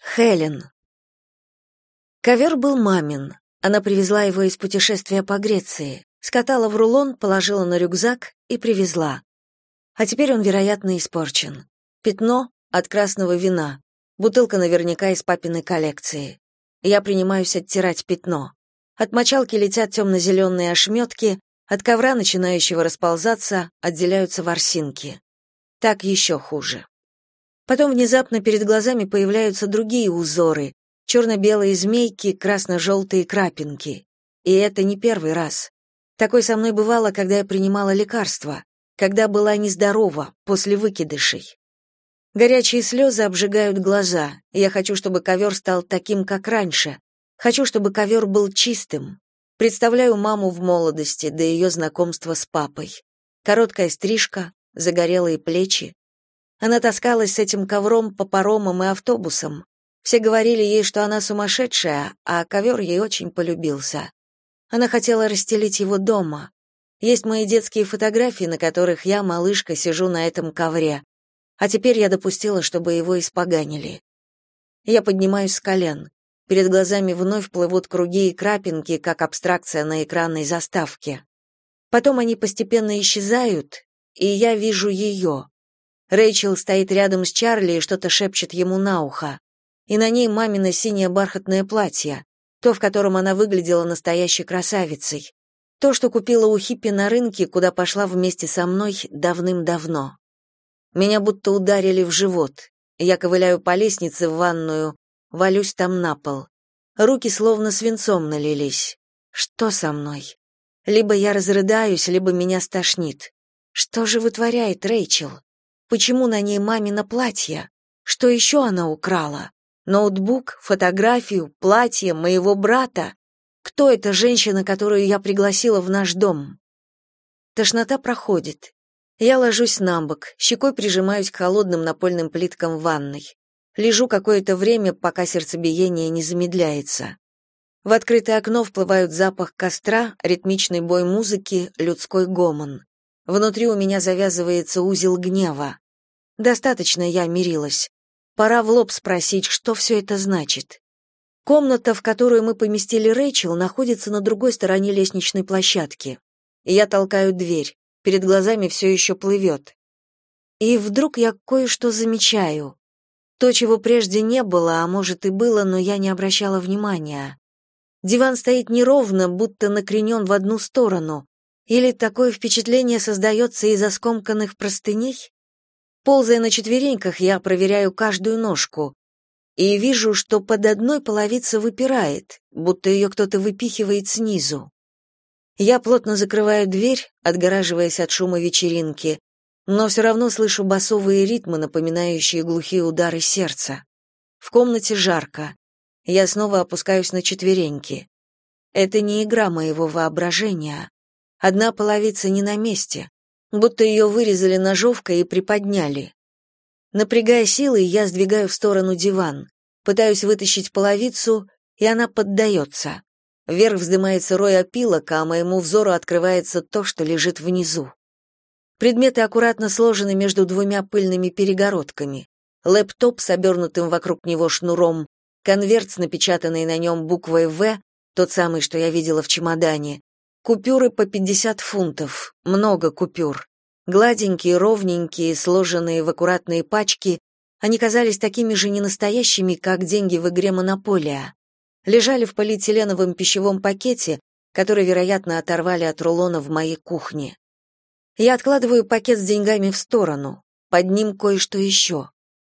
Хелен. Ковер был мамин. Она привезла его из путешествия по Греции, скатала в рулон, положила на рюкзак и привезла. А теперь он, вероятно, испорчен. Пятно от красного вина. Бутылка наверняка из папиной коллекции. Я принимаюсь оттирать пятно. От мочалки летят темно-зеленые ошметки, от ковра, начинающего расползаться, отделяются ворсинки. Так еще хуже. Потом внезапно перед глазами появляются другие узоры, черно-белые змейки, красно-желтые крапинки. И это не первый раз. Такой со мной бывало, когда я принимала лекарства, когда была нездорова, после выкидышей. Горячие слезы обжигают глаза. Я хочу, чтобы ковер стал таким, как раньше. Хочу, чтобы ковер был чистым. Представляю маму в молодости, до ее знакомства с папой. Короткая стрижка, загорелые плечи, она таскалась с этим ковром по паромам и автобусам. Все говорили ей, что она сумасшедшая, а ковер ей очень полюбился. Она хотела расстелить его дома. Есть мои детские фотографии, на которых я, малышка, сижу на этом ковре. А теперь я допустила, чтобы его испоганили. Я поднимаюсь с колен. Перед глазами вновь плывут круги и крапинки, как абстракция на экранной заставке. Потом они постепенно исчезают, и я вижу ее. Рэйчел стоит рядом с Чарли и что-то шепчет ему на ухо. И на ней мамино синее бархатное платье, то, в котором она выглядела настоящей красавицей. То, что купила у хиппи на рынке, куда пошла вместе со мной давным-давно. Меня будто ударили в живот. Я ковыляю по лестнице в ванную, валюсь там на пол. Руки словно свинцом налились. Что со мной? Либо я разрыдаюсь, либо меня стошнит. Что же вытворяет Рэйчел? Почему на ней мамино платье? Что еще она украла? Ноутбук, фотографию, платье моего брата? Кто эта женщина, которую я пригласила в наш дом? Тошнота проходит. Я ложусь на бок, щекой прижимаюсь к холодным напольным плиткам ванной. Лежу какое-то время, пока сердцебиение не замедляется. В открытое окно вплывают запах костра, ритмичный бой музыки, людской гомон. Внутри у меня завязывается узел гнева. Достаточно я мирилась. Пора в лоб спросить, что все это значит. Комната, в которую мы поместили Рэйчел, находится на другой стороне лестничной площадки. Я толкаю дверь. Перед глазами все еще плывет. И вдруг я кое-что замечаю. То, чего прежде не было, а может и было, но я не обращала внимания. Диван стоит неровно, будто накренен в одну сторону, или такое впечатление создается из-за скомканных простыней? Ползая на четвереньках, я проверяю каждую ножку и вижу, что под одной половица выпирает, будто ее кто-то выпихивает снизу. Я плотно закрываю дверь, отгораживаясь от шума вечеринки, но все равно слышу басовые ритмы, напоминающие глухие удары сердца. В комнате жарко. Я снова опускаюсь на четвереньки. Это не игра моего воображения. Одна половица не на месте, будто ее вырезали ножовкой и приподняли. Напрягая силы, я сдвигаю в сторону диван, пытаюсь вытащить половицу, и она поддается. Вверх вздымается рой опилок, а моему взору открывается то, что лежит внизу. Предметы аккуратно сложены между двумя пыльными перегородками. Лэптоп с обернутым вокруг него шнуром, конверт с напечатанной на нем буквой «В», тот самый, что я видела в чемодане, Купюры по 50 фунтов, много купюр. Гладенькие, ровненькие, сложенные в аккуратные пачки, они казались такими же ненастоящими, как деньги в игре «Монополия». Лежали в полиэтиленовом пищевом пакете, который, вероятно, оторвали от рулона в моей кухне. Я откладываю пакет с деньгами в сторону. Под ним кое-что еще.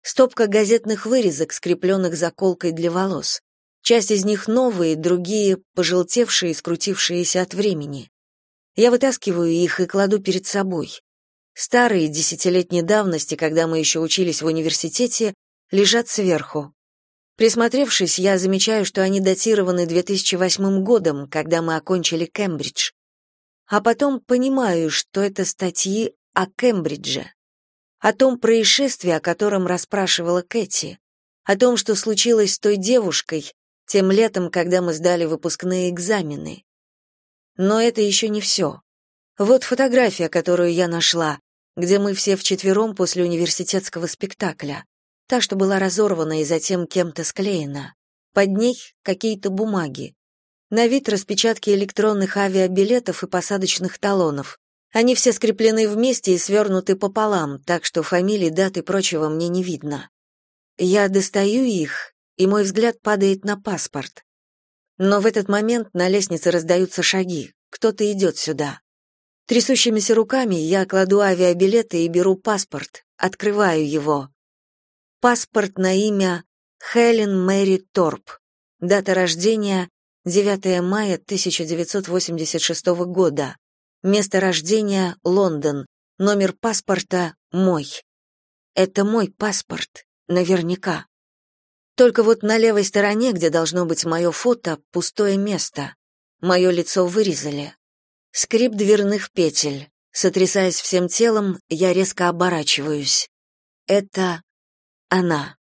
Стопка газетных вырезок, скрепленных заколкой для волос. Часть из них новые, другие пожелтевшие и скрутившиеся от времени. Я вытаскиваю их и кладу перед собой. Старые, десятилетней давности, когда мы еще учились в университете, лежат сверху. Присмотревшись, я замечаю, что они датированы 2008 годом, когда мы окончили Кембридж. А потом понимаю, что это статьи о Кембридже, о том происшествии, о котором расспрашивала Кэти, о том, что случилось с той девушкой, тем летом, когда мы сдали выпускные экзамены. Но это еще не все. Вот фотография, которую я нашла, где мы все вчетвером после университетского спектакля. та, что была разорвана и затем кем-то склеена. Под ней какие-то бумаги. На вид распечатки электронных авиабилетов и посадочных талонов. Они все скреплены вместе и свернуты пополам, так что фамилий, дат и прочего мне не видно. Я достаю их, и мой взгляд падает на паспорт. Но в этот момент на лестнице раздаются шаги. Кто-то идет сюда. Трясущимися руками я кладу авиабилеты и беру паспорт, открываю его. Паспорт на имя Хелен Мэри Торп. Дата рождения 9 мая 1986 года. Место рождения Лондон. Номер паспорта мой. Это мой паспорт, наверняка. Только вот на левой стороне, где должно быть мое фото, пустое место. Мое лицо вырезали. Скрип дверных петель. Сотрясаясь всем телом, я резко оборачиваюсь. Это она.